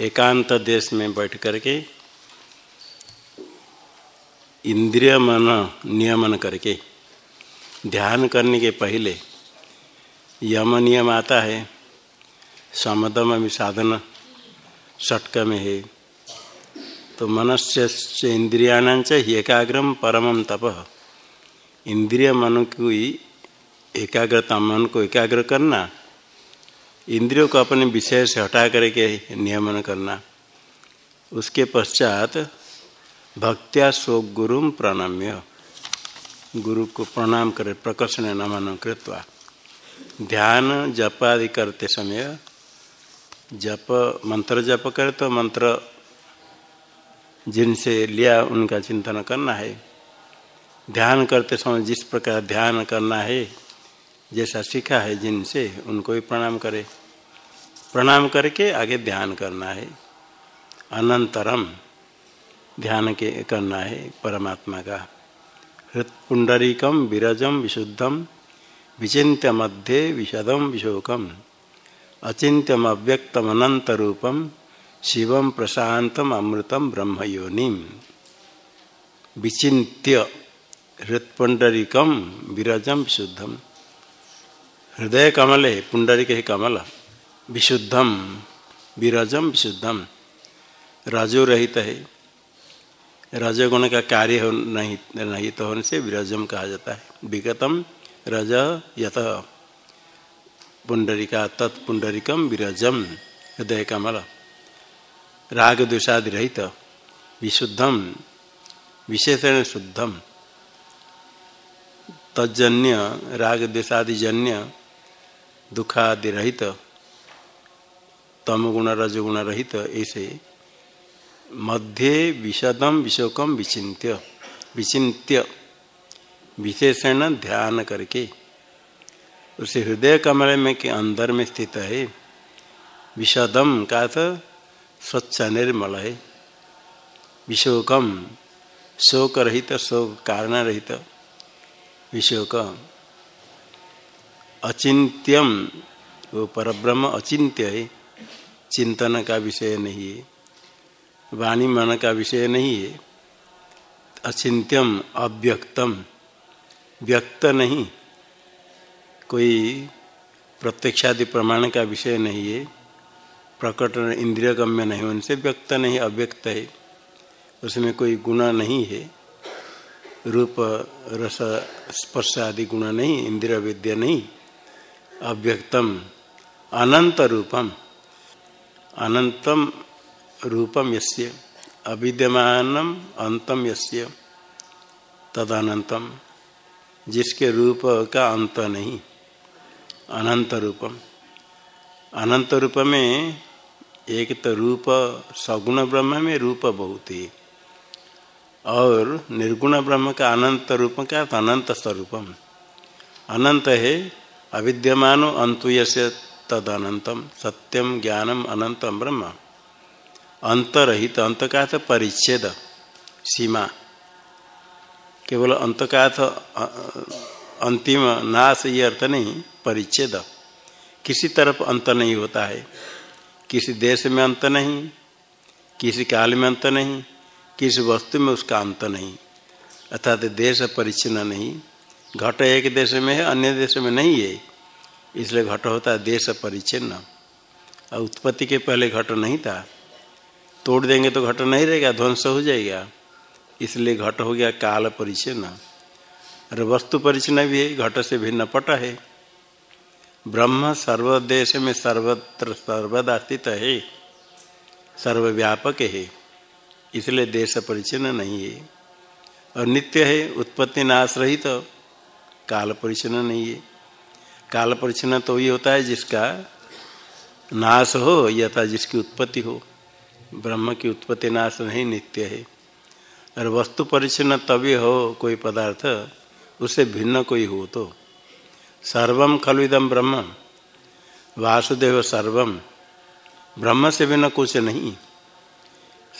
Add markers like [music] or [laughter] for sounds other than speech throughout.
एकांत देश में बैठ करके इंद्रिय मन नियमन करके ध्यान करने के पहले यम नियम आता है, समदम भी साधन षटक में है। तो मनस्य इंद्रियाण ही एकाग्रम परम तप। इंद्रिय मन की एकाग्रता मन को एकाग्र करना इंद्रियों को अपने विषय से हटा करके नियमन करना। उसके पश्चात भक्त्या गुरु प्रणम्य। गुरु को प्रणाम करे, प्रकर्षण नमन कृत्वा। ध्यान जप आदि करते समय जप, मंत्र जप करे तो मंत्र जिनसे लिया उनका चिंतन करना है। ध्यान करते समय जिस प्रकार ध्यान करना है, जैसा सीखा है जिनसे उनको भी प्रणाम करे। प्रणाम करके आगे ध्यान करना है। अनंतरम ध्यान के करना है परमात्मा का। हृत्पुंडरीकम, विरजम, विशुद्धम विचिन्त्य मध्य विशदम, विशोकम। अचिंत्यम अव्यक्तम अनंत रूपम शिवम प्रशांतम अमृतम ब्रह्म योनिम विचिन्त्य हृत्पुंडरीकम, विरजम, विशुद्धम। हृदय कमल है पुंडरी के कमल। विशुद्धम, विरजम विशुद्धम। रजो रहित है। रजगुण का कार्य हो नहीं नहीं तो होने से विरजम कहा जाता है। विगतम रज यत। पुंडरिका तत्पुंडरिकम विरजम, हृदय कमल। राग द्वेषादि रहित। विशुद्धम, विशेषण शुद्धम। तजन्य राग द्वेषादि जन्य, दुखादि रहित। तम गुण रजगुण रहित ऐसे। मध्य विशदम विशोकम विचिन्त्य। विचिन्त्य। विशेषण ध्यान करके। उसे हृदय कमल में के अंदर में स्थित है। विशदम का तो स्वच्छ निर्मल है। विशोकम शोक रहित शोक कारण रहित विशोक। अचिंत्यम वो परब्रह्म अचिंत्य है। चिंतन का विषय नहीं है, वाणी मन का विषय नहीं है, अचिंत्यम, अव्यक्तम, व्यक्त नहीं, कोई प्रत्यक्षादि प्रमाण का विषय नहीं है, प्रकट इंद्रिय गम्य नहीं, उनसे व्यक्त नहीं, अव्यक्त है, उसमें कोई गुण नहीं है, रूप, रस, स्पर्श आदि गुण नहीं, इंद्रिय विद्या नहीं, अव्यक्तम, अनंत रूपम। अनंतम रूपम यस्य, अविद्यमानम अंतम यस्य, तदनंतम, जिसके रूप का अंत नहीं, अनंत रूपम। अनंत रूप में एक तो रूप, सगुण ब्रह्म में रूप बहुत ही, और निर्गुण ब्रह्म का अनंत रूप का अनंत स्वरूपम। अनंत है अविद्यमानो अंतु तद अनंतम सत्यम ज्ञानम अनंतम ब्रह्म। अंतरहित अंत का था परिच्छेद, सीमा। केवल अंत का अंतिम नाश, ये अर्थ नहीं, परिच्छेद। किसी तरफ़ अंत नहीं होता है। किसी देश में अंत नहीं, किसी काल में अंत नहीं, किसी वस्तु में उसका अंत नहीं। अर्थात देश परिच्छिन्न नहीं। घट एक देश में है, अन्य देश में नहीं है। इसलिए घट होता है, देश परिचिन्न और उत्पत्ति के पहले घट नहीं था। तोड़ देंगे तो घट नहीं रहेगा, ध्वंस हो जाएगा। इसलिए घट हो गया काल परिचिन्न। और वस्तु परिचिन्न भी है, घट से भिन्न पट है। ब्रह्म सर्वदेश में सर्वत्र सर्वदा स्थित है। सर्वव्यापक है। इसलिए देश परिचिन्न नहीं है। और नित्य है, उत्पत्ति नाश रहित तो काल परिचन्न नहीं है। काल परिचन्न तो ये होता है जिसका नाश हो, यथा जिसकी उत्पत्ति हो। ब्रह्म की उत्पत्ति नाश नहीं, नित्य है। और वस्तु परिचन्न तभी हो कोई पदार्थ उससे भिन्न कोई हो तो। सर्वम खलुदम ब्रह्म। वासुदेव सर्वम ब्रह्म से भिन्न कुछ नहीं।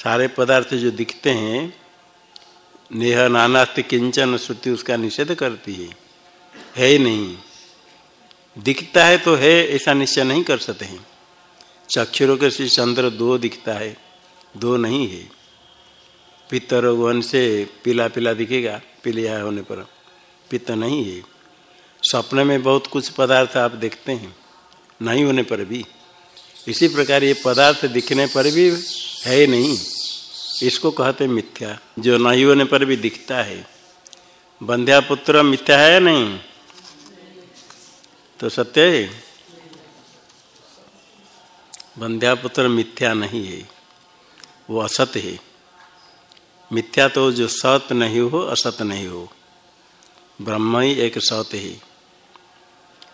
सारे पदार्थ जो दिखते हैं, नेह नानास्त किंचन श्रुति उसका निषेध करती है। है ही नहीं। दिखता है तो है, ऐसा निश्चय नहीं कर सकते हैं। चक्षुरोग से चंद्र दो दिखता है, दो नहीं है। पित्त रोग से पीला पीला दिखेगा पीलिया होने पर पित्त नहीं है। स्वप्न में बहुत कुछ पदार्थ आप देखते हैं, नहीं होने पर भी। इसी प्रकार ये पदार्थ दिखने पर भी है नहीं। इसको कहते मिथ्या, जो नहीं होने पर भी दिखता है। बंध्या पुत्र मिथ्या है नहीं? तो सत्य है। बंध्या पुत्र मिथ्या नहीं है। वो असत है। मिथ्या तो जो सत नहीं हो असत नहीं हो। ब्रह्म ही एक सत है।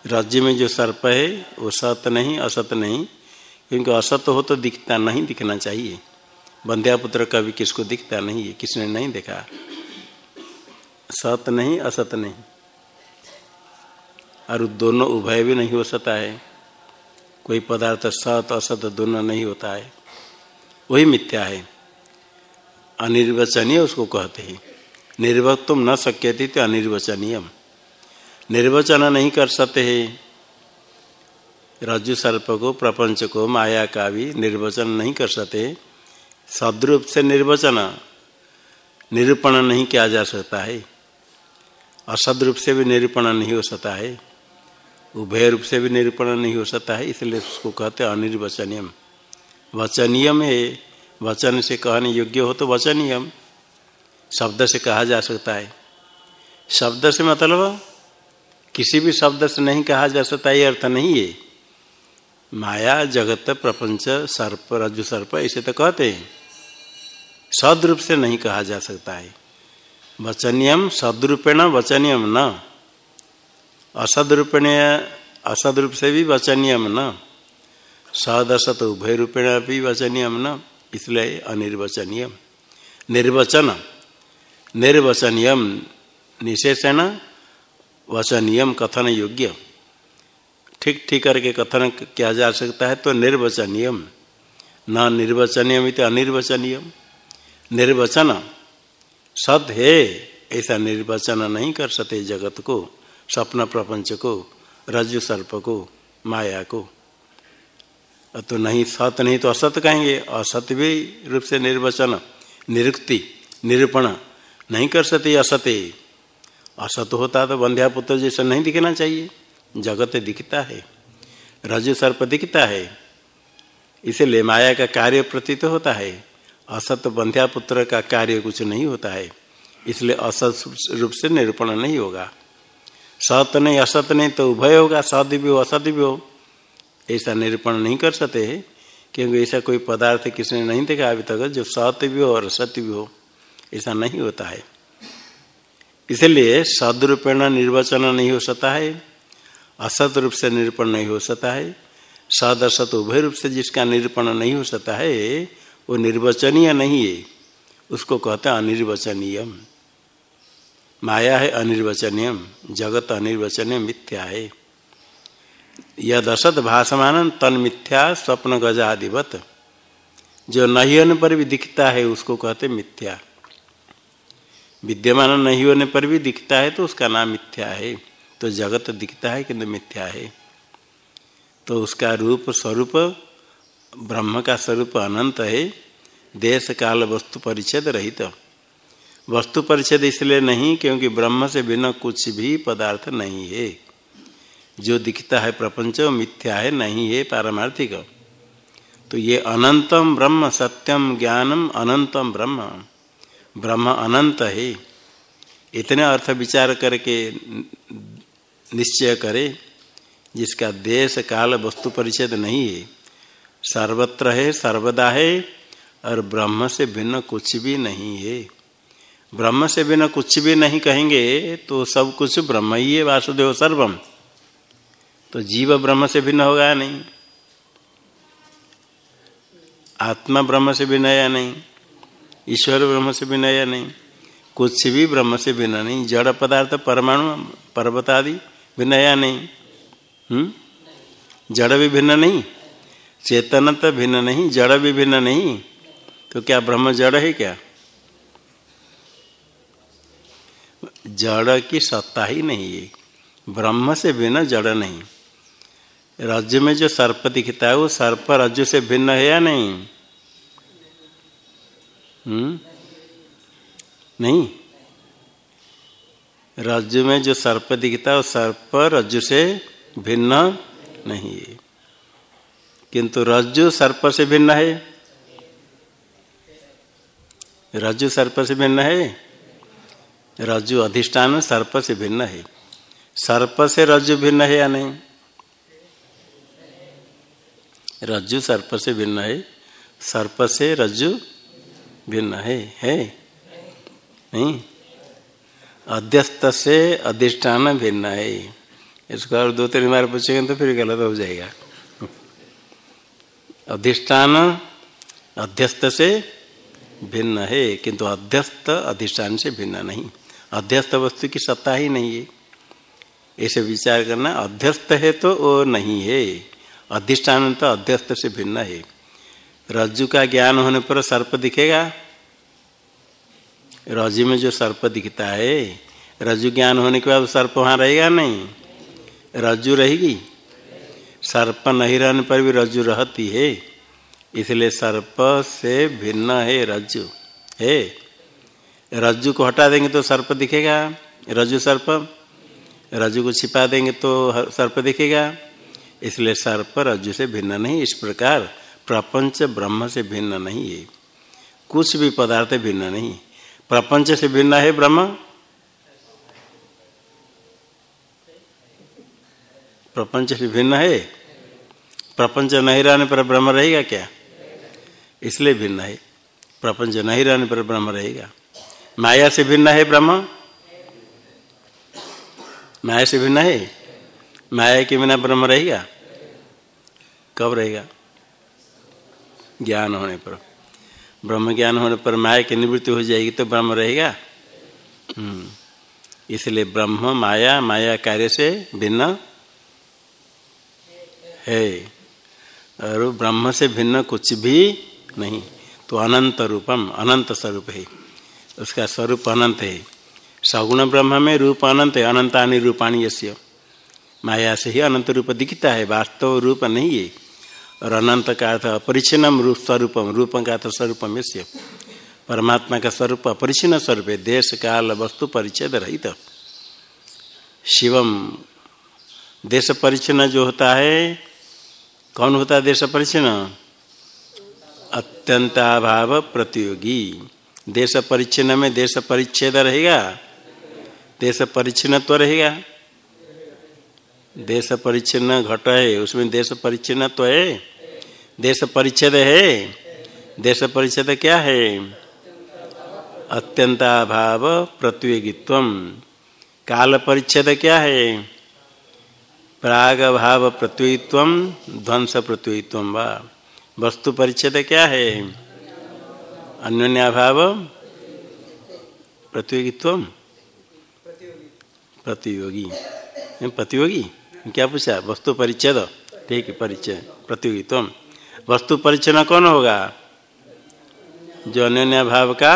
राज्य में जो सर्प है, वो सत नहीं असत नहीं। क्योंकि असत हो तो दिखता नहीं दिखना चाहिए। बंध्या पुत्र कभी किसको दिखता नहीं है, किसने नहीं देखा। सत नहीं असत नहीं। और दोनों उभय भी नहीं हो सकता है। कोई पदार्थ सत असत दोनों नहीं होता है। वही मिथ्या है। अनिर्वचनीय उसको कहते हैं। निर्वक्तुम न शक्य थी तो अनिर्वचनीय निर्वचन नहीं कर सकते है। रज्जु सर्प को, प्रपंच को, माया का भी निर्वचन नहीं कर सकते सदरूप से निर्वचन, निरूपण नहीं किया जा सकता है। असद रूप से भी निरूपण नहीं हो सकता है। उभय रूप से भी निरूपण नहीं हो सकता है, इसलिए उसको कहते हैं अनिर्वचनीयम। वचनीयम है, वचन से कहने योग्य हो तो वचनीयम, शब्द से कहा जा सकता है। शब्द से मतलब किसी भी शब्द से नहीं कहा जा सकता, ये अर्थ नहीं है। माया, जगत, प्रपंच, सर्प, रज्जु सर्प ऐसे तो कहते हैं। सदरूप से नहीं कहा जा सकता है। वचनियम, सदरूपेण वचनियम न। असदरूपेण, असदरूप से भी वचनियम न। सद असत उभय रूपेण भी वचनियम न। इसलिए अनिर्वचनीयम। निर्वचन। निर्वचनीयम निशेषण वचनीयम कथन योग्य। ठीक ठीक करके कथन किया जा सकता है तो निर्वचनीयम। न निर्वचनीयम इत अनिर्वचनीयम। निर्वचन। सद है, ऐसा निर्वचन नहीं कर सकते जगत को। स्वप्न प्रपंच को रज्जु सर्प को माया को तो नहीं, सत नहीं तो असत कहेंगे। असत भी रूप से निर्वचन, निरुक्ति, निरूपण नहीं कर सकते असत्य असत होता तो बंध्या पुत्र जैसा नहीं दिखना चाहिए। जगत दिखता है रजु सर्प दिखता है। इसलिए माया का कार्य प्रतीत होता है। असत बंध्या पुत्र का कार्य कुछ नहीं होता है। इसलिए असत रूप से निरूपण नहीं होगा। सत नहीं, असत नहीं तो उभय होगा सद भी हो असत भी हो। ऐसा निरूपण नहीं कर सकते क्योंकि ऐसा कोई पदार्थ किसने नहीं देखा अभी तक, जो सत्य भी हो और सत्य भी हो। ऐसा नहीं होता है। इसलिए सदरूपेण निर्वचन नहीं हो सकता है, असत रूप से निरूपण नहीं हो सकता है सद असत उभय रूप से जिसका निरूपण नहीं हो सकता है, वो निर्वचनीय नहीं है। उसको कहते हैं अनिर्वचनीय माया है अनिर्वचनीय जगत अनिर्वचनीय मिथ्या है। यद असत भाषमान तन मिथ्या, स्वप्न गजादिवत जो नहीं होने पर भी दिखता है, उसको कहते मिथ्या। विद्यमान नहीं होने पर भी दिखता है तो उसका नाम मिथ्या है। तो जगत दिखता है किंतु मिथ्या है। तो उसका रूप स्वरूप, ब्रह्म का स्वरूप अनंत है। देश काल वस्तु परिच्छेद रहित। तो। वस्तु परिच्छेद इसलिए नहीं क्योंकि ब्रह्म से बिना कुछ भी पदार्थ नहीं है। जो दिखता है प्रपंच मिथ्या है, नहीं है, पारमार्थिक। तो ये अनंतम ब्रह्म, सत्यम ज्ञानम अनंतम ब्रह्म। ब्रह्म अनंत है। इतने अर्थ विचार करके निश्चय करे, जिसका देश, काल, वस्तु परिच्छेद नहीं है। सर्वत्र है, सर्वदा है, और ब्रह्म से भिन्न कुछ भी नहीं है। ब्रह्म से बिना कुछ भी नहीं कहेंगे तो सब कुछ ब्रह्म ही है, वासुदेव सर्वम। तो जीव ब्रह्म से भिन्न होगा नहीं? आत्मा ब्रह्म से भिन्न या नहीं? ईश्वर ब्रह्म से भिन्न या नहीं? कुछ भी ब्रह्म से भिन्न नहीं। जड़ पदार्थ, परमाणु, पर्वत आदि भिन्न या नहीं? हम्म? जड़ भी भिन्न नहीं। चेतन तो भिन्न नहीं, जड़ भी भिन्न नहीं। तो क्या ब्रह्म जड़ है क्या? जड़ की सत्ता ही नहीं है। ब्रह्म से बिना जड़ नहीं। रज्जु में जो सर्प दिखता है, वो सर्प रज्जु से भिन्न है या नहीं? हम्म? नहीं। रज्जु में जो सर्प दिखता है, वो सर्प रज्जु से भिन्न नहीं है। किंतु रज्जु सर्प से भिन्न है। रज्जु सर्प से भिन्न है। रज्जु अधिष्ठान सर्प से भिन्न है। सर्प से रज्जु भिन्न है या नहीं? रज्जु सर्प से भिन्न है। सर्प से रज्जु भिन्न है है? नहीं? अध्यस्त से अधिष्ठान भिन्न है। इसको और दो तीन बार पूछेंगे तो फिर गलत हो जाएगा। अधिष्ठान अध्यस्त से भिन्न है, किंतु अध्यस्त अधिष्ठान से भिन्न नहीं। अध्यस्त वस्तु की सत्ता ही नहीं है। ऐसे विचार करना अध्यस्त है तो वो नहीं है। अधिष्ठान तो अध्यस्त से भिन्न है। रज्जु का ज्ञान होने पर सर्प दिखेगा। रज्जु में जो सर्प दिखता है, रज्जु ज्ञान होने के बाद सर्प वहाँ रहेगा नहीं। रज्जु रहेगी? सर्प नहीं रहने पर भी रज्जु रहती है। इसलिए सर्प से भिन्न है रज्जु। है? रज्जु को हटा देंगे तो सर्प दिखेगा। रज्जु सर्प, रज्जु को छिपा देंगे तो सर्प दिखेगा। इसलिए सर्प रज्जु से भिन्न नहीं, इस प्रकार प्रपंच ब्रह्म से भिन्न नहीं है। कुछ भी पदार्थ भिन्न नहीं। प्रपंच से भिन्न है ब्रह्म? प्रपंच से भिन्न है? प्रपंच नहीं रहने पर ब्रह्म रहेगा क्या? इसलिए भिन्न है। प्रपंच नहीं रहने पर ब्रह्म रहेगा। माया से भिन्न है ब्रह्म? माया से भिन्न है? माया के बिना ब्रह्म रहेगा? कब रहेगा? ज्ञान होने पर। ब्रह्म ज्ञान होने पर माया की निवृत्ति हो जाएगी तो ब्रह्म रहेगा? इसलिए ब्रह्म, माया माया कार्य से भिन्न है। और ब्रह्म से भिन्न कुछ भी नहीं। तो अनंत रूपम, अनंत स्वरूप है। उसका स्वरूप अनंत है। सगुण ब्रह्म में रूप अनंत है, अनंतानि रूपाणी यश्य माया से ही अनंत रूप दिखता है, वास्तव रूप नहीं है। और अनंत का अर्थ अपरिचिन्नम रूप स्वरूपम, रूप का अर्थ स्वरूपम यश्य परमात्मा का स्वरूप अपरिचिन्न स्वरूप है, देश, काल, वस्तु परिचय रहित। शिवम, देश परिचन्न जो होता है, कौन होता है देश परिचन्न अत्यंताभाव प्रतियोगी। देश परिच्छिन्न में देश परिच्छेद रहेगा। देश परिच्छिन्न तो रहेगा। देश परिच्छिन्न घट है, उसमें देश परिच्छिन्न तो है। देश परिच्छेद है। देश परिच्छेद क्या है? अत्यंताभाव प्रतियोगित्व काल परिच्छेद क्या है? प्राग भाव प्रतियोगित्व ध्वंस प्रतियोगित्व वस्तु परिच्छेद क्या है? अन्योन्याभाव प्रतियोगित्व? प्रतियोगी। प्रतियोगी? क्या पूछा? वस्तु परिच्छेद। ठीक है परिचय प्रतियोगित्व। वस्तु परिचय कौन होगा? जो अन्य भाव का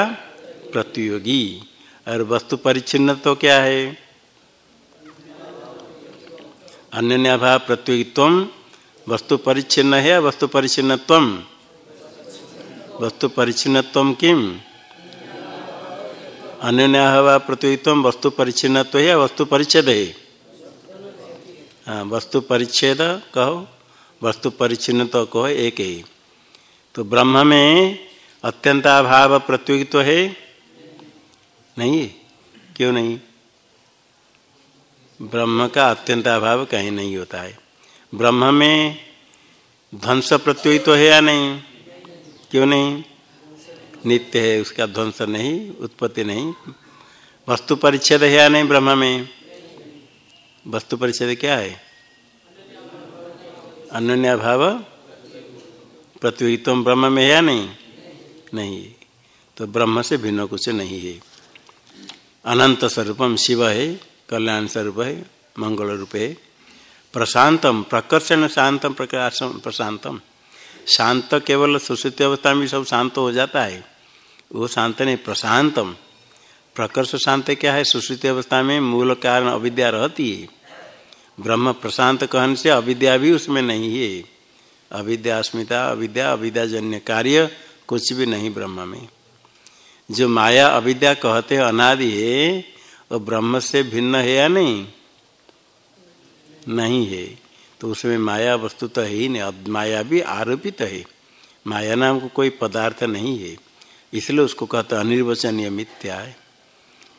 प्रतियोगी। और वस्तु परिच्छिन्न तो क्या है? अन्य भाव प्रतियोगित्व। वस्तु परिच्छिन्न है वस्तु परिच्छिन्न वस्तु परिच्छिन्न किम? अन्य हवा प्रतियोगित्व वस्तु परिच्छिन्न है वस्तु परिच्छेद? है हाँ वस्तु परिच्छेद कहो, वस्तु परिच्छिन्न तो कहो एक। ही तो ब्रह्म में अत्यंत अभाव प्रतियोगित्व है? नहीं? क्यों नहीं? ब्रह्म का अत्यंत अभाव कहीं नहीं होता है। ब्रह्म में ध्वंस प्रत्युत है या नहीं? क्यों नहीं? नित्य है, उसका ध्वंस नहीं, उत्पत्ति नहीं। वस्तु परिच्छेद है या नहीं ब्रह्म में? वस्तु परिच्छेद क्या है? अन्य भाव? प्रतियोगित्व ब्रह्म में है या नहीं? नहीं। तो ब्रह्म से भिन्न कुछ नहीं है। अनंत स्वरूपम शिव है, कल्याण स्वरूप है, मंगल रूप है। प्रशांतम, प्रकर्षण शांतम प्रकाशम प्रशांतम शांत केवल सुश्रुति अवस्था में सब शांत हो जाता है। वो शांत नहीं, प्रशांतम। प्रकर्ष शांत क्या है? सुश्रुति अवस्था में मूल कारण अविद्या रहती है। ब्रह्म प्रशांत कहन से अविद्या भी उसमें नहीं है। अविद्या अस्मिता, अविद्या अविद्याजन्य कार्य, कुछ भी नहीं ब्रह्म में। जो माया अविद्या कहते अनादि है, वो ब्रह्म से भिन्न है या नहीं? नहीं है। तो उसमें माया वस्तु तो है ही नहीं माया भी आरोपित है। माया नाम को कोई पदार्थ नहीं है, इसलिए उसको कहते अनिर्वचनीय मिथ्या है।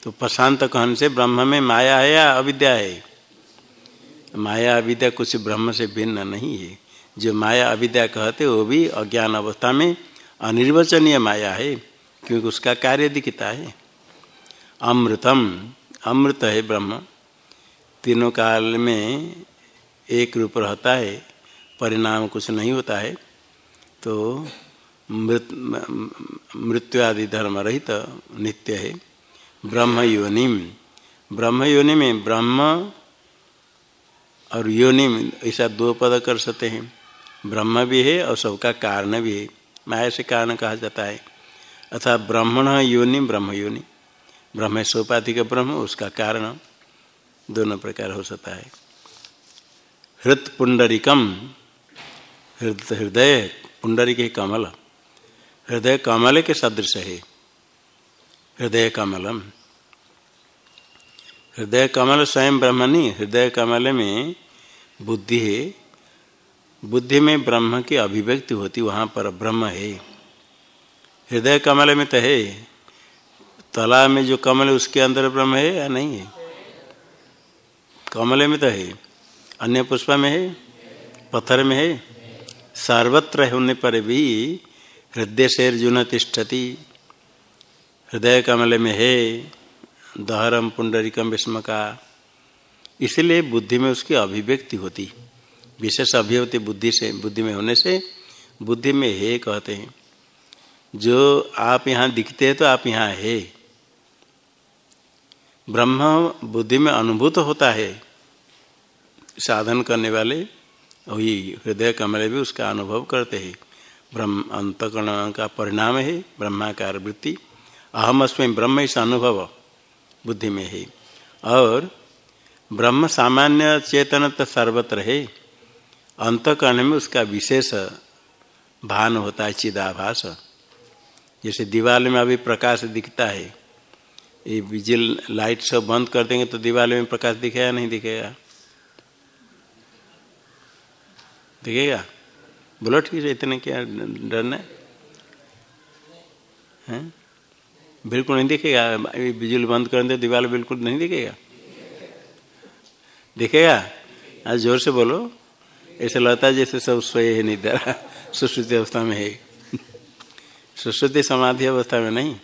तो प्रशांत कहन से ब्रह्म में माया है या अविद्या है? माया अविद्या कुछ ब्रह्म से भिन्न नहीं है। जो माया अविद्या कहते वो भी अज्ञान अवस्था में अनिर्वचनीय माया है, क्योंकि उसका कार्य दिखता है। अमृतम, अमृत है ब्रह्म। तीनों काल में एक रूप रहता है, परिणाम कुछ नहीं होता है तो मृत मृत्यु आदि धर्म रहित नित्य है। ब्रह्म योनिम। ब्रह्म योनि में ब्रह्म और योनिम ऐसा दो पद कर सकते हैं। ब्रह्म भी है और सबका कारण भी है। माया से कारण कहा जाता है। अर्थात ब्राह्मण योनि ब्रह्म योनि। ब्रह्म सोपाधिक ब्रह्म, उसका कारण दोनों प्रकार हो सकता है। हृत पुंडरिकम हृदय पुंडरिक कमल, हृदय कमल के सदृश है। हृदय कमलम। हृदय कमल स्वयं ब्रह्म नहीं हृदय कमल में बुद्धि है। बुद्धि में ब्रह्म की अभिव्यक्ति होती, वहाँ पर ब्रह्म है। हृदय कमल में तो है। तला में जो कमल है, उसके अंदर ब्रह्म है या नहीं है? कमल में तो है। अन्य पुष्प में है? पत्थर में है? सर्वत्र होने पर भी हृदय से अर्जुन तिष्ठति। हृदय कमल में है, दहरम पुंडरिकम विस्म का इसलिए बुद्धि में उसकी अभिव्यक्ति होती। विशेष अभिव्यक्ति बुद्धि से, बुद्धि में होने से बुद्धि में है कहते हैं। जो आप यहाँ दिखते हैं तो आप यहाँ है। ब्रह्म बुद्धि में अनुभूत होता है। साधन करने वाले वही हृदय कमल भी उसका अनुभव करते हैं। ब्रह्म अंतकरण का परिणाम है, ब्रह्माकार वृत्ति। अहम अस्में ब्रह्म इस अनुभव बुद्धि में है। और ब्रह्म सामान्य चेतन तो सर्वत्र है। अंतकरण में उसका विशेष भान होता है, चिदाभास। जैसे दीवार में अभी प्रकाश दिखता है। ये बिजल लाइट सब बंद कर देंगे तो दीवार में प्रकाश दिखेगा नहीं दिखेगा? दिखेगा बोलो ठीक है इतने क्या डरना है? बिल्कुल नहीं दिखेगा। बिजली बंद कर दे, दीवार बिल्कुल नहीं दिखेगा। दिखेगा? आज ज़ोर से बोलो। ऐसे लगता है जैसे सब सोए है निद्रा सुश्रुति अवस्था में है। सुश्रुति समाधि अवस्था में नहीं।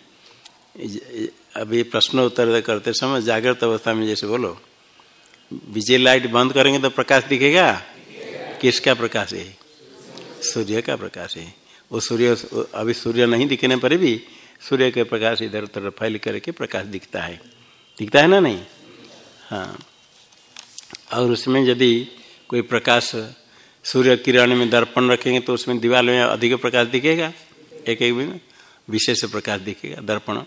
अभी प्रश्न उत्तर करते समय जागृत अवस्था में जैसे बोलो। बिजली लाइट बंद करेंगे तो प्रकाश दिखेगा? किसका प्रकाश है? सूर्य का प्रकाश है। वो सूर्य, अभी सूर्य नहीं दिखने पर भी सूर्य के प्रकाश इधर उधर फैल करके प्रकाश दिखता है। दिखता है ना नहीं? हाँ। और उसमें यदि कोई प्रकाश सूर्य किरण में दर्पण रखेंगे तो उसमें दीवार में अधिक प्रकाश दिखेगा? एक एक में विशेष प्रकाश दिखेगा दर्पण।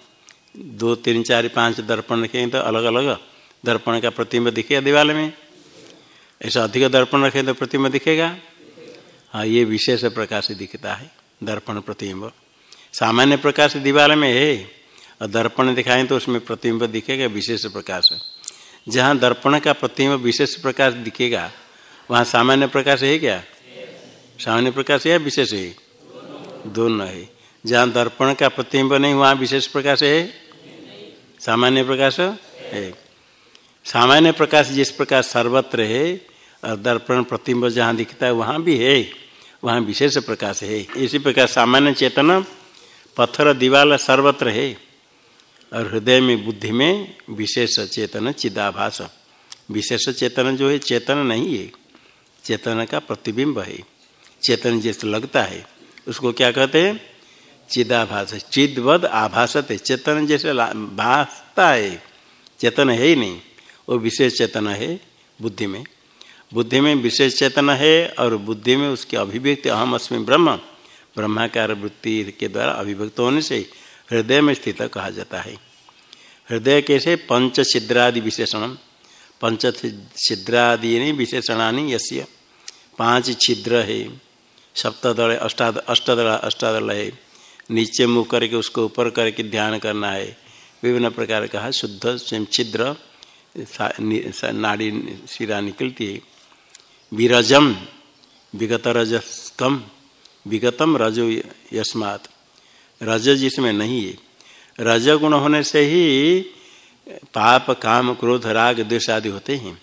दो, तीन, चार, पाँच दर्पण रखेंगे तो अलग अलग दर्पण का प्रतिम्ब दिखेगा दीवार में। ऐसा अधिक दर्पण रखे तो प्रतिम्ब दिखेगा? हाँ ये विशेष प्रकाश दिखता है, दर्पण प्रतिम्ब। सामान्य प्रकाश दीवार में है, और दर्पण दिखाएँ तो उसमें प्रतिम्ब दिखेगा, विशेष प्रकाश। जहाँ दर्पण का प्रतिम्ब विशेष प्रकाश दिखेगा, वहाँ सामान्य प्रकाश है क्या? सामान्य प्रकाश है विशेष है? दोनों है। जहाँ दर्पण का प्रतिम्ब नहीं, वहाँ विशेष प्रकाश है? सामान्य प्रकाश है। सामान्य प्रकाश जिस प्रकार सर्वत्र है, और दर्पण, प्रतिम्ब जहाँ दिखता है, वहाँ भी है। वहाँ विशेष प्रकाश है। इसी प्रकार सामान्य चेतन, पत्थर, दीवाल सर्वत्र है। और हृदय में, बुद्धि में विशेष चेतन, चिदाभास। विशेष चेतन जो है, चेतन नहीं है। चेतन का प्रतिबिंब है। चेतन जैसे लगता है, उसको क्या कहते हैं? चिदाभास। चिदवद आभासत। है चेतन जैसे भासता है। चेतन है ही नहीं। वो विशेष चेतन है बुद्धि में। बुद्धि में विशेष चेतन है और बुद्धि में उसकी अभिव्यक्ति, अहम अस्मी ब्रह्म, ब्रह्माकार वृत्ति के द्वारा अभिव्यक्त होने से हृदय में स्थित कहा जाता है। हृदय कैसे? पंच छिद्रादि विशेषण। पंच छिद्रादि विशेषणानी यश्य पाँच छिद्र है, सप्तदल, अष्टाद, अष्टदल, अष्टादल है। नीचे मुँह करके उसको ऊपर करके ध्यान करना है। विभिन्न प्रकार का शुद्ध स्वयं छिद्र। नाड़ी शिरा निकलती है। विरजम विगत रजस्तम विगतम रजो यस्मात। रज जिसमें नहीं है। रज गुण होने से ही पाप, काम, क्रोध, राग, द्वेष आदि होते हैं।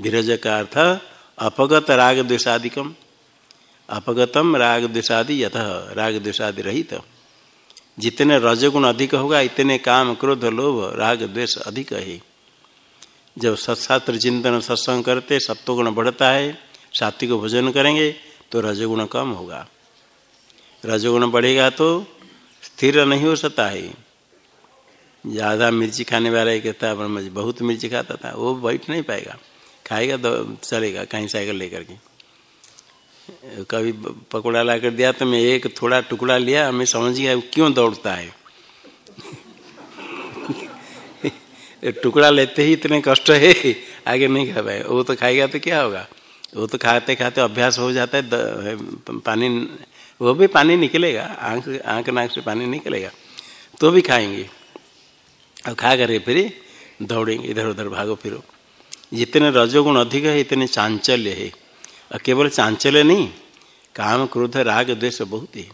विरज का अर्थ अपगत राग द्वेषादिकम। अपगतम राग द्वेषादि यथ राग द्वेषादि रहित। जितने रजगुण अधिक होगा, इतने काम, क्रोध, लोभ, राग, द्वेष अधिक है। जब सत्शास्त्र चिंतन सत्संग करते, सत्वगुण बढ़ता है, सात्विक भोजन करेंगे तो रजगुण कम होगा। रजगुण बढ़ेगा तो स्थिर नहीं हो सकता है। ज़्यादा मिर्ची खाने वाला ही कहता है बहुत मिर्ची खाता था, वो बैठ नहीं पाएगा। खाएगा तो चलेगा, कहीं साइकिल लेकर के। कभी पकौड़ा ला कर दिया तो मैं एक थोड़ा टुकड़ा लिया, मैं समझ गया क्यों दौड़ता है। टुकड़ा लेते ही इतने कष्ट है, आगे नहीं खा पाए। वो तो खाएगा तो क्या होगा? वो तो खाते खाते अभ्यास हो जाता है पानी वो भी पानी निकलेगा, आँख आँख नाक से पानी निकलेगा तो भी खाएँगे। और खा कर फिर दौड़ेंगे, इधर उधर भागो फिरो। जितने रजोगुण अधिक है, इतने चांचल्य है। और केवल चांचल्य नहीं, काम, क्रोध, राग, द्वेष बहुत है।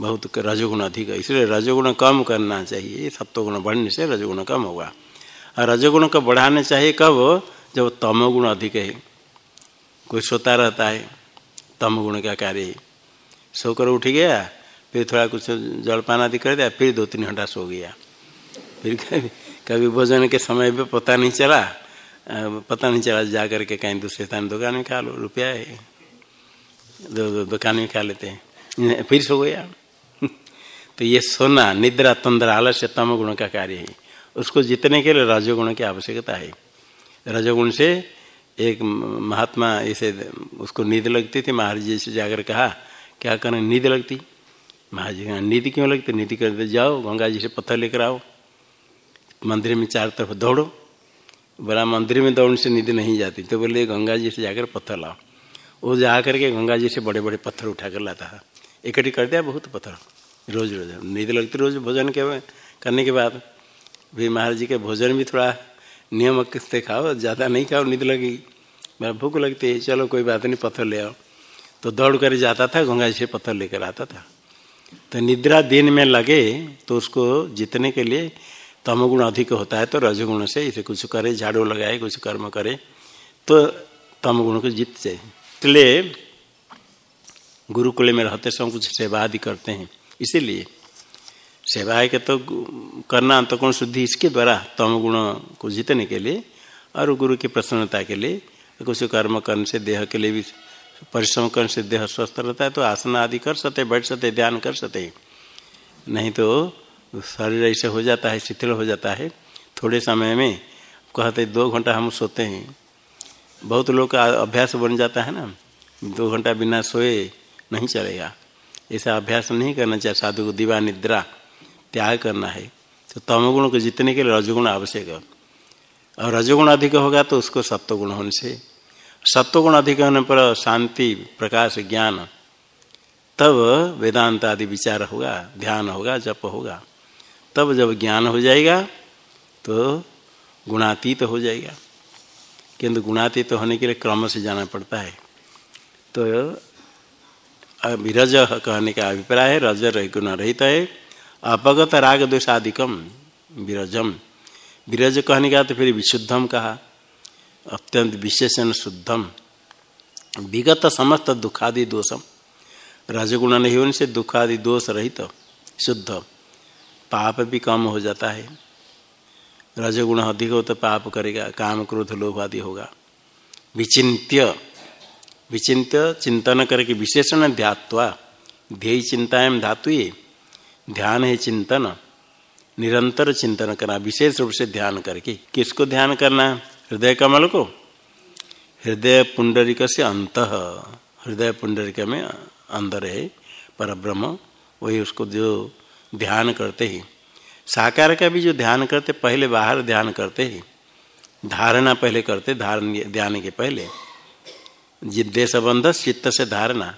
बहुत रजोगुण अधिक है। इसलिए रजोगुण कम करना चाहिए। सत्वगुण बढ़ने से रजोगुण कम होगा। रजोगुण को बढ़ाना चाहिए कब? जब तमोगुण अधिक है। कोई सोता रहता है, तमगुण का कार्य है। सोकर उठ गया, फिर थोड़ा कुछ जलपान आदि कर दिया, फिर दो तीन घंटा सो गया। फिर कभी कभी भोजन के समय भी पता नहीं चला पता नहीं चला जा करके कहीं दूसरे स्थान दुकान में खा लो, रुपया है। दो दो दुकान में खा लेते हैं। फिर सो गया। [laughs] तो ये सोना, निद्रा, तंद्रा, आलस्य तम गुण का कार्य है। उसको जीतने के लिए रजोगुण की आवश्यकता है। रजोगुण से एक महात्मा ऐसे उसको नींद लगती थी, महाराज जी से जाकर कहा, क्या करें, नींद लगती? महाराज जी कहा, नींद क्यों लगती? नींद करते जाओ, गंगा जी से पत्थर लेकर आओ। मंदिर में चार तरफ़ दौड़ो। बोला, मंदिर में दौड़ने से नींद नहीं जाती। तो बोले, गंगा जी से जाकर पत्थर लाओ। वो जा करके गंगा जी से बड़े बड़े पत्थर उठा कर लाता था। इकट्ठी कर दिया बहुत पत्थर रोज रोज नींद लगती रोज भोजन के करने के बाद। भी महाराज जी के भोजन भी थोड़ा नियम से खाओ, ज़्यादा नहीं खाओ, नींद लगेगी भूख लगती है, चलो कोई बात नहीं, पत्थर ले आओ। तो दौड़ कर जाता था, गंगा से पत्थर लेकर आता था। तो निद्रा दिन में लगे तो उसको जीतने के लिए तमगुण अधिक होता है तो रजगुण से इसे कुछ करे, झाड़ू लगाए, कुछ कर्म करे तो तमगुण को जीत जाए। इसलिए गुरुकुल में रहते समय कुछ सेवा आदि करते हैं। इसीलिए सेवा के तो करना अंतगुण शुद्धि इसके द्वारा तमगुण को जीतने के लिए और गुरु की प्रसन्नता के लिए। कुछ कर्म करने से, देह के लिए भी परिश्रम करने से देह स्वस्थ रहता है तो आसन आदि कर सकते, बैठ सकते, ध्यान कर सकते। नहीं तो शरीर ऐसे हो जाता है, शिथिल हो जाता है। थोड़े समय में कहते दो घंटा हम सोते हैं। बहुत लोग का अभ्यास बन जाता है ना, दो घंटा बिना सोए नहीं चलेगा। ऐसा अभ्यास नहीं करना चाहिए, साधु को दीवा निद्रा। त्याग करना है तो तमगुण को जीतने के लिए रजगुण आवश्यक है। और रजगुण अधिक होगा तो उसको सत्वगुण होने से। सत्वगुण अधिक होने पर शांति, प्रकाश, ज्ञान, तब वेदांत आदि विचार होगा, ध्यान होगा, जप होगा। तब जब ज्ञान हो जाएगा तो गुणातीत तो हो जाएगा। किंतु गुणातीत तो होने के लिए क्रम से जाना पड़ता है। तो विरज कहने का अभिप्राय है, रज गुण रहित है। अपगत राग द्वेषादिकम विरजम विरज कहने का तो फिर विशुद्धम कहा। अत्यंत विशेषण शुद्धम विगत समस्त दुखादि दोषम रजगुण नहीं होने से दुखादि दोष रहित तो, शुद्ध। पाप भी कम हो जाता है। रजगुण अधिक हो तो पाप करेगा काम क्रोध लोभ आदि होगा। विचिंत्य विचिंत्य चिंतन करके विशेषण ध्यात्वा। ध्येय चिंताएँ धातु ध्यान है चिंतन, निरंतर चिंतन करना, विशेष रूप से ध्यान करके। किसको ध्यान करना हृदय कमल को? हृदय पुंडरिक से अंत, हृदय पुंडरिक में अंदर है पर ब्रह्म वही उसको जो ध्यान करते ही। साकार का भी जो ध्यान करते, पहले बाहर ध्यान करते ही। धारणा पहले करते, धारण ध्यान के पहले। देश बंध, चित्त से धारणा।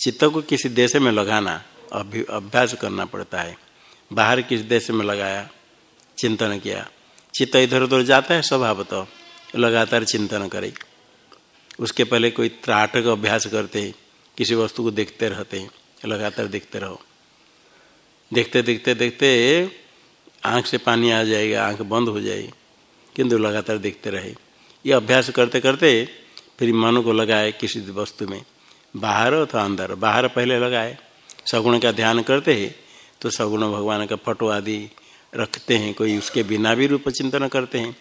चित्त को किसी देश में लगाना। अभ्यास करना पड़ता है। बाहर किस देश में लगाया? चिंतन किया। चित्त इधर उधर जाता है, स्वभाव तो लगातार चिंतन करे। उसके पहले कोई त्राटक अभ्यास करते हैं किसी वस्तु को देखते रहते हैं लगातार देखते रहो। देखते देखते देखते आँख से पानी आ जाएगा, आँख बंद हो जाएगी किंतु लगातार देखते रहे। ये अभ्यास करते करते फिर मन को लगाए किसी वस्तु में, बाहर अथवा अंदर। बाहर पहले लगाए। सगुण का ध्यान करते हैं तो सगुण भगवान का फ़ोटो आदि रखते हैं, कोई उसके बिना भी रूप चिंतन करते हैं।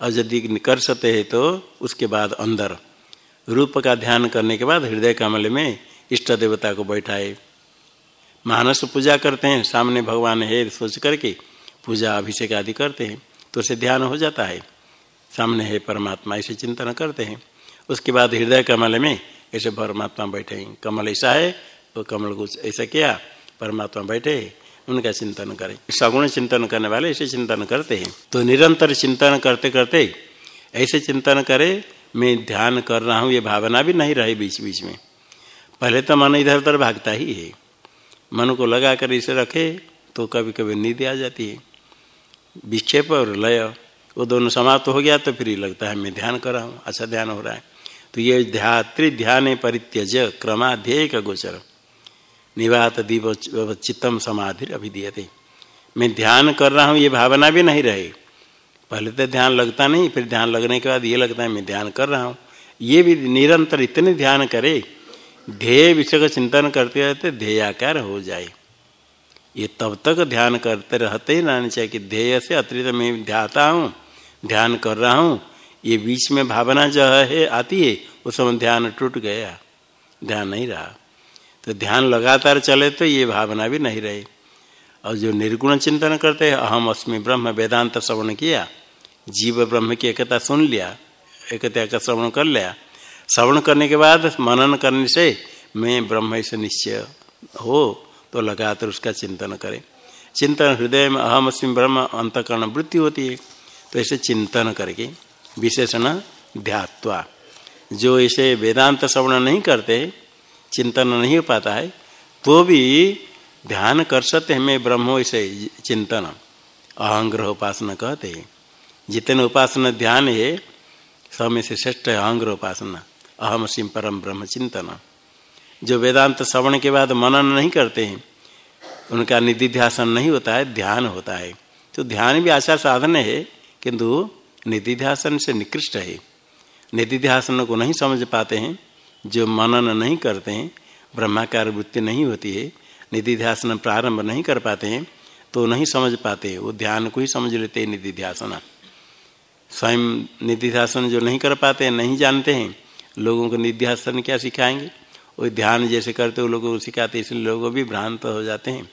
और यदि कर सकते हैं तो उसके बाद अंदर। रूप का ध्यान करने के बाद हृदय कमल में इष्ट देवता को बैठाए। मानस पूजा करते हैं, सामने भगवान है, सोच करके पूजा अभिषेक आदि करते हैं तो उसे ध्यान हो जाता है। सामने है परमात्मा, ऐसे चिंतन करते हैं। उसके बाद हृदय कमल में ऐसे परमात्मा बैठे कमल ऐसा है तो कमल को ऐसा किया, परमात्मा बैठे, उनका चिंतन करें। सगुण चिंतन करने वाले ऐसे चिंतन करते हैं। तो निरंतर चिंतन करते करते, ऐसे चिंतन करे, मैं ध्यान कर रहा हूँ, ये भावना भी नहीं रही बीच बीच में। पहले तो मन इधर उधर भागता ही है। मन को लगा कर इसे रखे तो कभी कभी नींद आ जाती है। विक्षेप और लय, वो दोनों समाप्त हो गया तो फिर लगता है, मैं ध्यान कर रहा हूँ अच्छा ध्यान हो रहा है। तो ये ध्यात्री ध्यान परित्यज क्रमाध्यय का गोचर। निवात दीप चित्तम समाधि अभिधीयते। मैं ध्यान कर रहा हूँ, ये भावना भी नहीं रहे। पहले तो ध्यान लगता नहीं, फिर ध्यान लगने के बाद ये लगता है मैं ध्यान कर रहा हूँ। ये भी निरंतर इतने ध्यान करे, ध्येय विषय का चिंतन करते रहते, ध्येयाकार हो जाए। ये तब तक ध्यान करते रहते ही रहने चाहिए कि ध्येय से अतिरिक्त मैं ध्याता हूँ, ध्यान कर रहा हूँ, ये बीच में भावना जो है, आती है, उस समय ध्यान टूट गया। ध्यान नहीं रहा। तो ध्यान लगातार चले तो ये भावना भी नहीं रहे। और जो निर्गुण चिंतन करते हैं, अहम अस्मि ब्रह्म वेदांत श्रवण किया, जीव ब्रह्म की एकता सुन लिया, एकता का श्रवण कर लिया। श्रवण करने के बाद मनन करने से मैं ब्रह्म से निश्चय हो तो लगातार उसका चिंतन करें। चिंतन हृदय में अहम अस्म ब्रह्म अंतकरण वृत्ति होती है तो ऐसे चिंतन करके विशेषण ध्यात्वा। जो इसे वेदांत श्रवण नहीं करते चिंतन नहीं हो पाता है तो भी ध्यान कर सकते हैं, मैं ब्रह्म इसे चिंतन। अहंग्रह उपासना कहते हैं। जितने उपासना ध्यान है, सब में से श्रेष्ठ है अहंग्रह उपासना। अहम सिंह परम ब्रह्म चिंतन। जो वेदांत श्रवण के बाद मनन नहीं करते हैं, उनका निधि निधिध्यासन नहीं होता है, ध्यान होता है। तो ध्यान भी आशा साधन है, किंतु निधि निधिध्यासन से निकृष्ट है। निधि निधिध्यासन को नहीं समझ पाते हैं जो मनन नहीं करते हैं, ब्रह्माकार वृत्ति नहीं होती है, निधिध्यासन प्रारंभ नहीं कर पाते हैं तो नहीं समझ पाते, वो ध्यान को ही समझ लेते हैं निधिध्यासन। स्वयं निधिध्यासन जो नहीं कर पाते, नहीं जानते हैं, लोगों को निध्यासन क्या सिखाएँगे? वो ध्यान जैसे करते वो लोगों को सिखाते इसलिए लोग भी भ्रांत हो जाते हैं।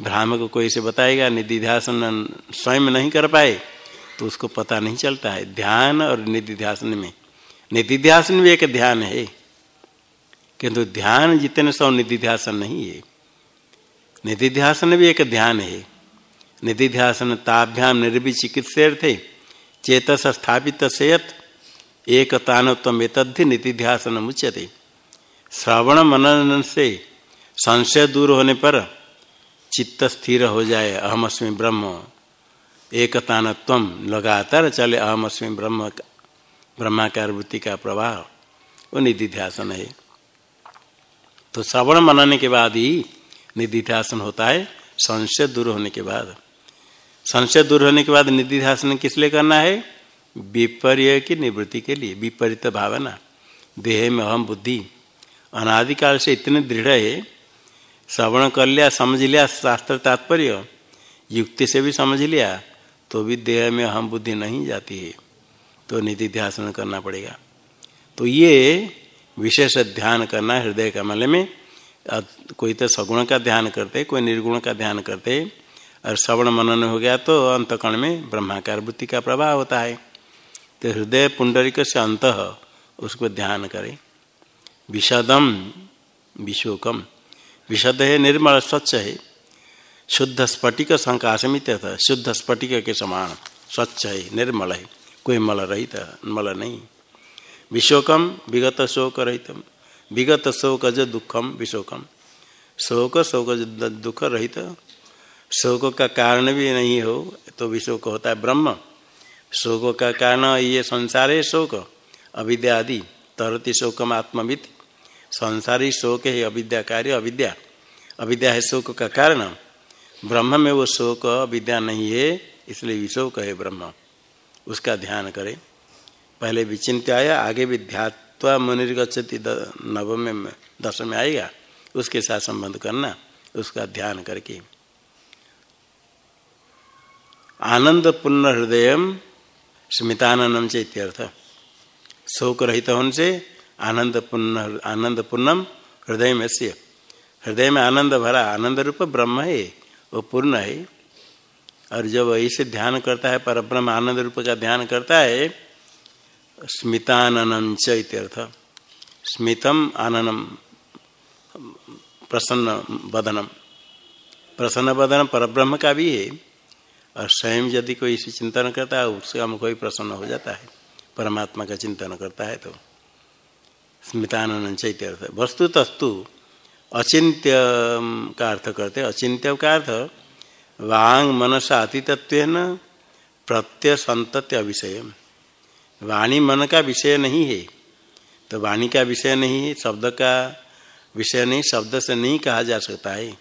भ्राह्म को कोई से बताएगा, निधिध्यासन स्वयं नहीं कर पाए तो उसको पता नहीं चलता है, ध्यान और निधिध्यासन में। निधिध्यासन भी एक ध्यान है। किंतु ध्यान जितने सौ निधिध्यासन नहीं है। निधिध्यासन भी एक ध्यान है। निधिध्यासन ताभ्याम निर्विचिकित्से चेतस स्थापित सेयत। एक तानत्व तद्धि निधिध्यासन मुच्यते। श्रवण मनन से संशय दूर होने पर चित्त स्थिर हो जाए अहमअस्मी ब्रह्म। एकतानत्व लगातार चले अहमअस्मी ब्रह्म ब्रह्माकार वृत्ति का प्रवाह। वो निधिध्यासन है। तो श्रवण मनने के बाद ही निधिध्यासन होता है। संशय दूर होने के बाद। संशय दूर होने के बाद निधिध्यासन किस लिए करना है? विपर्य की निवृत्ति के लिए, विपरीत भावना। देह में अहम बुद्धि। अनादिकाल से इतने दृढ़ है। श्रवण कर लिया, समझ लिया, शास्त्र तात्पर्य। युक्ति से भी समझ लिया तो भी देह में अहम बुद्धि नहीं जाती है। तो निधि ध्यान करना पड़ेगा। तो ये विशेष ध्यान करना हृदय कमल में। कोई तो सगुण का ध्यान करते, कोई निर्गुण का ध्यान करते, और श्रवण मनन हो गया तो अंतकण में ब्रह्माकार वृत्ति का प्रभाव होता है। तो हृदय पुंडरिक से अंत उसको ध्यान करें। विशदम विशोकम। विशद है निर्मल, स्वच्छ है। शुद्ध स्फटिक संकाशमित शुद्ध स्फटिक के समान, स्वच्छ है, निर्मल है। कोई मल रहित, मल नहीं। विशोकम विगत शोक रहितम विगत शोक ज दुखम विशोकम शोक शोक दुख रहित शोक का कारण भी नहीं हो तो विशोक होता है ब्रह्म। शोक का कारण ये संसार है शोक अविद्या आदि तरती शोकम आत्मविद संसारी शोक है अविद्या कार्य, अविद्या। अविद्या है शोक का कारण। ब्रह्म में वो शोक, अविद्या नहीं है, इसलिए विशोक है ब्रह्म। उसका ध्यान करें। पहले विचिंत आया, आगे भी ध्यात्वा मुनिर्गछति नवम में दस में आएगा। उसके साथ संबंध करना, उसका ध्यान करके। आनंद पुण्य हृदय स्मितानंदम से इत्यर्थ। शोक रहित होने से आनंद पुण्य आनंद पूर्णम हृदय में से हृदय में आनंद भरा आनंद रूप ब्रह्म है, वो पूर्ण है। और जब ऐसे ध्यान करता है पर ब्रह्म आनंद रूप का ध्यान करता है स्मिताननम चर्थ स्मितम आननम प्रसन्न बदनम प्रसन्न बदन पर ब्रह्म का भी है और स्वयं यदि कोई इसे चिंतन करता है उससे हम कोई प्रसन्न हो जाता है, परमात्मा का चिंतन करता है तो स्मितानंद चैत्य वस्तु तस्तु अचिंत्य का अर्थ करते अचिंत्य का अर्थ वांग मनसा अतितत्व प्रत्यय संतत्य वाणी मन का विषय नहीं है। तो वाणी का विषय नहीं है शब्द का विषय नहीं, शब्द से नहीं कहा जा सकता है।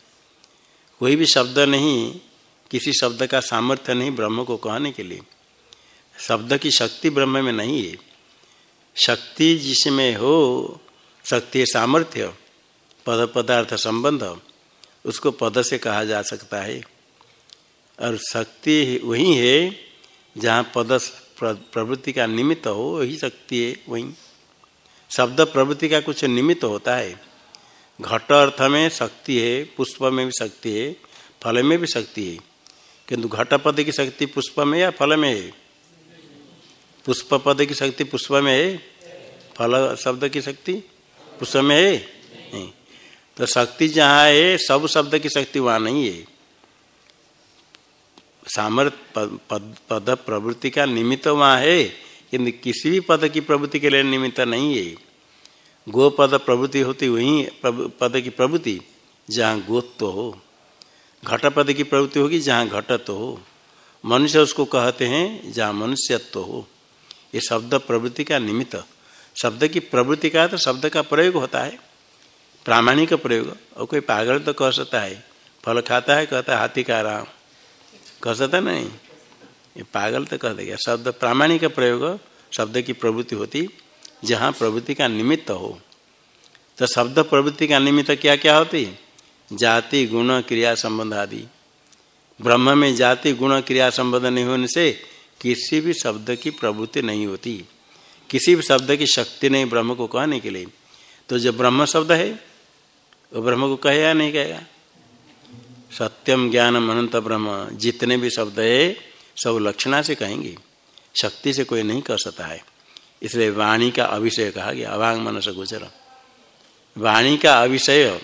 कोई भी शब्द नहीं, किसी शब्द का सामर्थ्य नहीं ब्रह्म को कहने के लिए। शब्द की शक्ति ब्रह्म में नहीं है। शक्ति जिसमें हो, शक्ति सामर्थ्य, पद पदार्थ संबंध, उसको पद से कहा जा सकता है। और शक्ति वही है, जहाँ पद प्रवृत्ति का निमित्त हो, वही शक्ति है, वही। शब्द प्रवृत्ति का कुछ निमित्त होता है। घट अर्थ में शक्ति है, पुष्प में भी शक्ति है, फल में भी शक्ति है। किंतु घट पद की शक्ति पुष्प में या फल में है? पुष्प पद की शक्ति पुष्प में है? फल शब्द की शक्ति पुष्प में है? नहीं। तो शक्ति जहाँ है, सब शब्द की शक्ति वहाँ नहीं है। सामर्थ पद, पद, पद प्रवृत्ति का निमित्त वहाँ है। किंतु किसी भी पद की प्रवृत्ति के लिए निमित्त नहीं है। गो पद प्रवृत्ति होती वही पद की प्रवृत्ति जहाँ गोत्व हो। घट पद की प्रवृत्ति होगी जहाँ घटत्व हो। मनुष्य उसको कहते हैं जहाँ मनुष्यत्व हो। ये शब्द प्रवृत्ति का निमित्त। शब्द की प्रवृत्ति का तो शब्द का प्रयोग होता है। प्रामाणिक प्रयोग। और कोई पागल तो कह सकता है फल खाता है कहता है हाथी का राम। कह सकता नहीं, ये पागल तो कह देगा। शब्द प्रामाणिक प्रयोग, शब्द की प्रवृत्ति होती जहाँ प्रवृत्ति का निमित्त हो। तो शब्द प्रवृत्ति का निमित्त क्या क्या होती? जाति, गुण, क्रिया संबंध आदि। ब्रह्म में जाति, गुण, क्रिया संबंध नहीं होने से किसी भी शब्द की प्रवृत्ति नहीं होती। किसी भी शब्द की शक्ति नहीं ब्रह्म को कहने के लिए। तो जो ब्रह्म शब्द है, वो ब्रह्म को कहेगा नहीं कहेगा? सत्यम ज्ञान अनंत ब्रह्म। जितने भी शब्द है, सब लक्षणा से कहेंगे। शक्ति से कोई नहीं कह सकता है। इसलिए वाणी का अविषय कहा गया, अवांग मनस गोचर वाणी का अविषय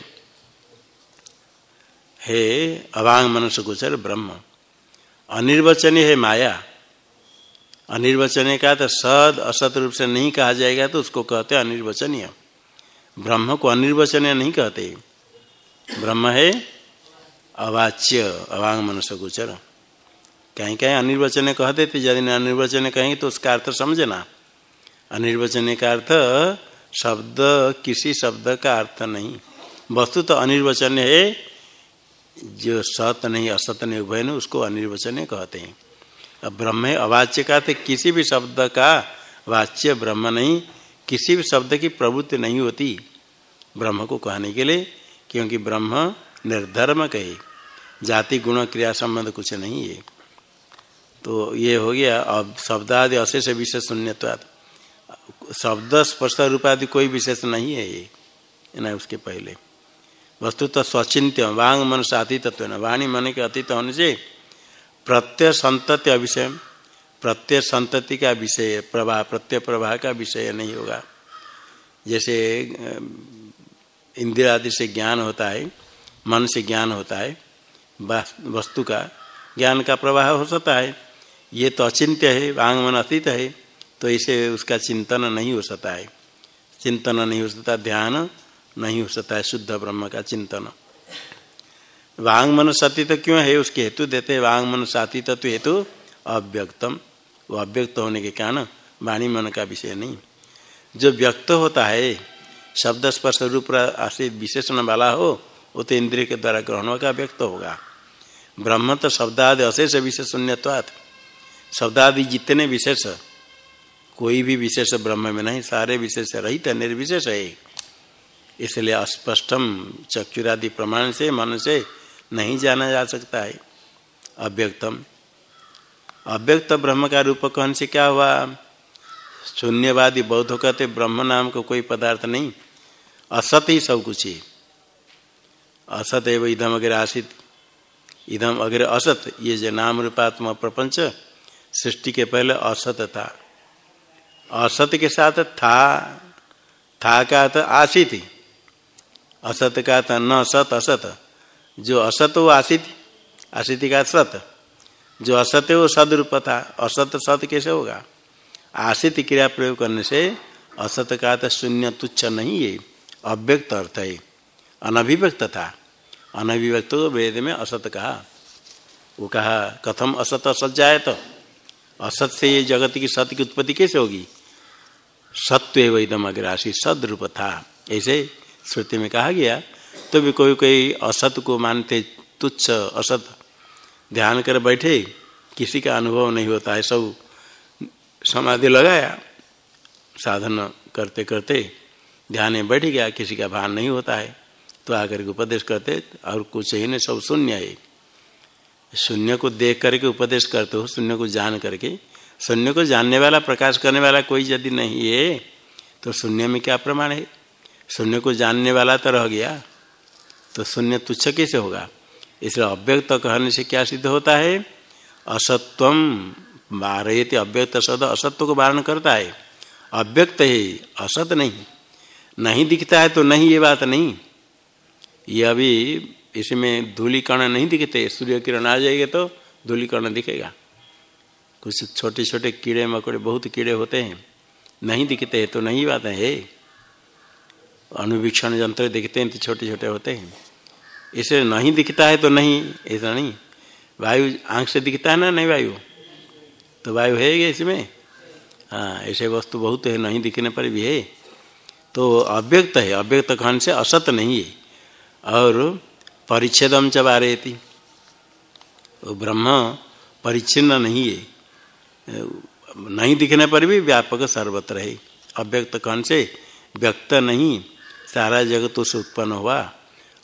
है, अवांग मनस गोचर ब्रह्म। अनिर्वचनीय है माया। अनिर्वचनीय का तो सद असत रूप से नहीं कहा जाएगा तो उसको कहते अनिर्वचनीय। ब्रह्म को अनिर्वचनीय नहीं कहते। ब्रह्म है अवाच्य अवांग मनुष्य गोचर। कहीं कहीं अनिर्वचन कह देते, यदि अनिर्वचन कहेंगे तो उसका अर्थ समझना अनिर्वचन का अर्थ, शब्द, किसी शब्द का अर्थ नहीं। वस्तु तो अनिर्वचन है, जो सत नहीं, असत नहीं, उभय नहीं, उसको अनिर्वचन कहते हैं। अब ब्रह्म अवाच्य का तो किसी भी शब्द का वाच्य ब्रह्म नहीं, किसी भी शब्द की प्रवृत्ति नहीं होती ब्रह्म को कहने के लिए, क्योंकि ब्रह्म निर्धर्म कहे। जाति गुण क्रिया संबंध कुछ नहीं है। तो ये हो गया, अब शब्दादि अशेष विशेष शून्यवाद शब्द स्पर्श रूपादि कोई विशेष नहीं है ये, ना उसके पहले। वस्तु तो स्वचिंत्य वांग मन से अतीतत्व न वाणी मन के अतीत होने से प्रत्यय संतति अभिषय, प्रत्यय संतति का विषय प्रवाह प्रत्यय प्रवाह का विषय नहीं होगा। जैसे इंदिरा आदि से ज्ञान होता है मन से ज्ञान होता है वस्तु का ज्ञान का प्रवाह हो सकता है। ये तो अचिंत्य है वांग मन अतीत है तो इसे उसका चिंतन नहीं हो सकता है। चिंतन नहीं हो सकता, ध्यान नहीं हो सकता है, शुद्ध ब्रह्म का चिंतन। वांग मन सती तो क्यों है, उसके हेतु देते हैं। वांग मन साती तत्व हेतु अव्यक्तम। वो अव्यक्त होने के कारण वाणी मन का विषय नहीं। जो व्यक्त होता है, शब्द स्पर्श रूप आश्रित विशेषण वाला हो वो तो इंद्रिय के द्वारा ग्रहण का व्यक्त होगा। ब्रह्म तो शब्दादि अशेष विशेष शून्यवाद शब्दादि जितने विशेष, कोई भी विशेष ब्रह्म में नहीं, सारे विशेष रहित, निर्विशेष है। इसलिए अस्पष्टम चक्षुरादि प्रमाण से मन से नहीं जाना जा सकता है। अव्यक्तम। अव्यक्त ब्रह्म का रूप कहन से क्या हुआ? शून्यवादी बौद्ध कहते ब्रह्म नाम को कोई पदार्थ नहीं। असत ही सब कुछ ही। असत एवं इधम अगर आसित। इधम अगर असत, ये जो नाम रूपात्मा प्रपंच, सृष्टि के पहले असत था। असत के साथ था था का तो आसित। असत का था न सत, असत। जो असत वो आसित आसित का सत। जो असत है वो सदरूप था, असत सत कैसे होगा? आसित क्रिया प्रयोग करने से असत का तो शून्य तुच्छ नहीं है, अव्यक्त अर्थ है। अनभिव्यक्त था। अनभिव्यक्त तो वेद में असत कहा। वो कहा, कथम असत असत जाए तो? असत से ये जगत की सत्य की उत्पत्ति कैसे होगी? सत्व एवं अग्रासी, सदरूप था। ऐसे श्रुति में कहा गया तो भी कोई कोई असत को मानते तुच्छ असत। ध्यान कर बैठे, किसी का अनुभव नहीं होता है सब समाधि लगाया। साधन करते करते ध्यान में बैठ गया, किसी का भान नहीं होता है। तो आकर के उपदेश करते और कुछ ही नहीं, सब शून्य है। शून्य को देख करके उपदेश करते हो, शून्य को जान करके। शून्य को जानने वाला, प्रकाश करने वाला कोई यदि नहीं है तो शून्य में क्या प्रमाण है? शून्य को जानने वाला तो रह गया तो शून्य तुच्छ कैसे होगा? इसलिए अव्यक्त कहने से क्या सिद्ध होता है? असत्वम बारहते अव्यक्त शब्द असत्व को वारण करता है। अव्यक्त है, असत नहीं। नहीं दिखता है तो नहीं, ये बात नहीं। ये अभी इसमें धूलिकण नहीं दिखते सूर्य किरण आ जाएँगे तो धूलिकण दिखेगा। कुछ छोटे छोटे कीड़े मकोड़े, बहुत कीड़े होते हैं, नहीं दिखते हैं तो नहीं बात है अनुवीक्षण यंत्र दिखते हैं तो छोटे छोटे होते हैं। इसे नहीं दिखता है तो नहीं, ऐसा नहीं। वायु, आँख से दिखता है ना, नहीं वायु? तो वायु है इसमें? हाँ ऐसे वस्तु बहुत है, नहीं दिखने पर भी है। तो अव्यक्त है, अव्यक्त खंड से असत नहीं है। और परिच्छेदम च थी वो ब्रह्म परिच्छिन्न नहीं है। नहीं दिखने पर भी व्यापक सर्वत्र है। अव्यक्त खंड से? व्यक्त नहीं। सारा जगत उस उत्पन्न हुआ।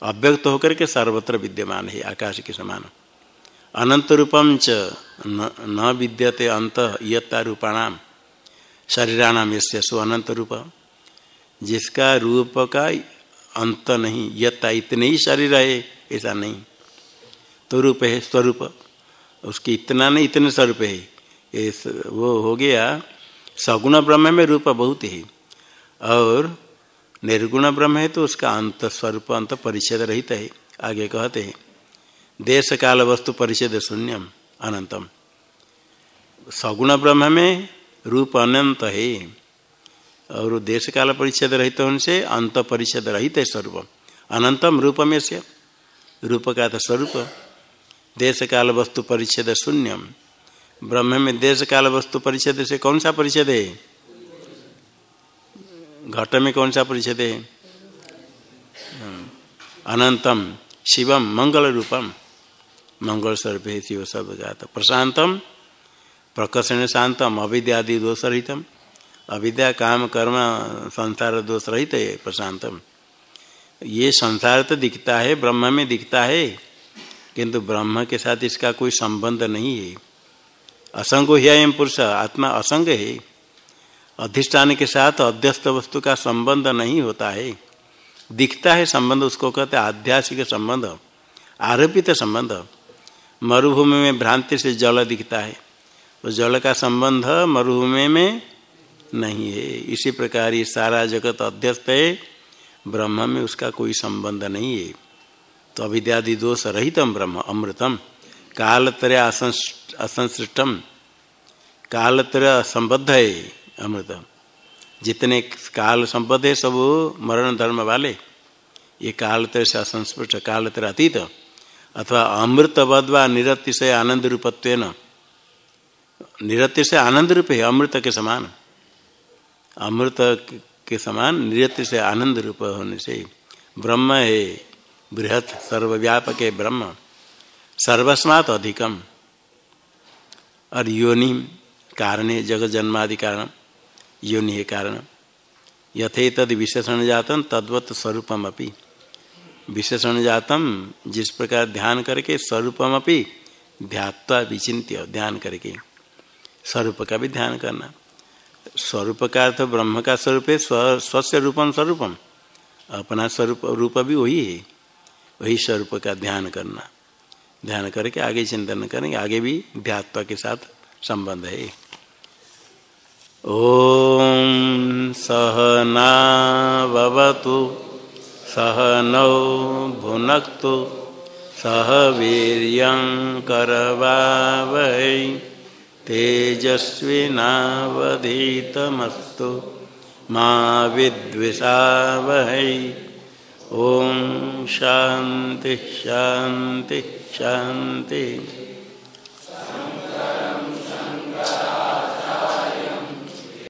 अव्यक्त होकर के सर्वत्र विद्यमान है, आकाश के समान। अनंत रूपम च न विद्यते अंत यत्ता रूपाणाम शरीराणाम यस्य सो अनंत रूप। जिसका रूप का अंत नहीं, यत्ता इतने ही शरीर है ऐसा नहीं। तो रूप है स्वरूप। उसकी इतना नहीं, इतने स्वरूप है। वो हो गया, सगुण ब्रह्म में रूप बहुत है। और निर्गुण ब्रह्म है तो उसका अंत स्वरूप, अंत परिच्छेद रहित है, आगे कहते हैं। देश काल वस्तु परिच्छेद शून्यम, अनंतम। सगुण ब्रह्म में रूप अनंत है। और देश काल परिच्छेद रहित उनसे अंत परिच्छेद रहित है स्वरूप। अनंतम रूप में से रूप का था स्वरूप। देश काल वस्तु परिच्छेद शून्यम। ब्रह्म में देश काल वस्तु परिच्छेद से कौन सा परिच्छेद है? घट में कौन सा परिच्छेद है? अनंतम शिवम मंगल रूपम। मंगल स्वरूप है शिव सब जाता प्रशांतम, प्रकर्षण शांतम, अविद्यादि दोष रहितम। अविद्या, काम, कर्म, संसार, दोष रहित है प्रशांतम ये संसार तो दिखता है, ब्रह्म में दिखता है, किंतु ब्रह्म के साथ इसका कोई संबंध नहीं है। असंग ही एम पुरुष, आत्मा असंग है। अधिष्ठान के साथ अध्यस्त वस्तु का संबंध नहीं होता है। दिखता है संबंध, उसको कहते आध्यासिक संबंध, आरोपित संबंध। मरुभूमि में भ्रांति से जल दिखता है। तो जल का संबंध मरुभूमि में नहीं है। इसी प्रकार ये सारा जगत अध्यस्त है, ब्रह्म में उसका कोई संबंध नहीं है। तो अविद्यादि दोष रहितम ब्रह्म, अमृतम। कालतरे असंसृष्टम। कालत्र संबद्ध है अमृत जितने काल संबद्ध है, सब मरण धर्म वाले। ये कालतर से असंस्पृष्ट कालतर अतीत। अथवा अमृत बदवा निरत्य से आनंद रूपत्व निरत्य से आनंद रूप है, अमृत के समान। अमृत के समान निरत्य से आनंद रूप होने से ब्रह्म है बृहत सर्वव्यापक है ब्रह्म, सर्वस्मात अधिकम। और योनि कारण है जगत जन्मादि कारण, योनि है कारण। यथे तद विशेषण जातम तद्वत स्वरूपम अपनी विशेषण जातम जिस प्रकार ध्यान करके स्वरूपम अपनी ध्यात्वा विचिंत्य ध्यान करके, स्वरूप का भी ध्यान करना। स्वरूप का अर्थ ब्रह्म का स्वरूप है, स्व, स्वस्य रूपम स्वरूपम। अपना स्वरूप, रूप भी वही है। वही स्वरूप का ध्यान करना। ध्यान करके आगे चिंतन करेंगे, आगे भी ध्यात्व के साथ संबंध है। ओम सहनावतु सह नौ भुनक्तु, सह वीर करवावै तेजस्विनावधीतमस्तु मा विद्विषावहै। ओ शांति शांति शांति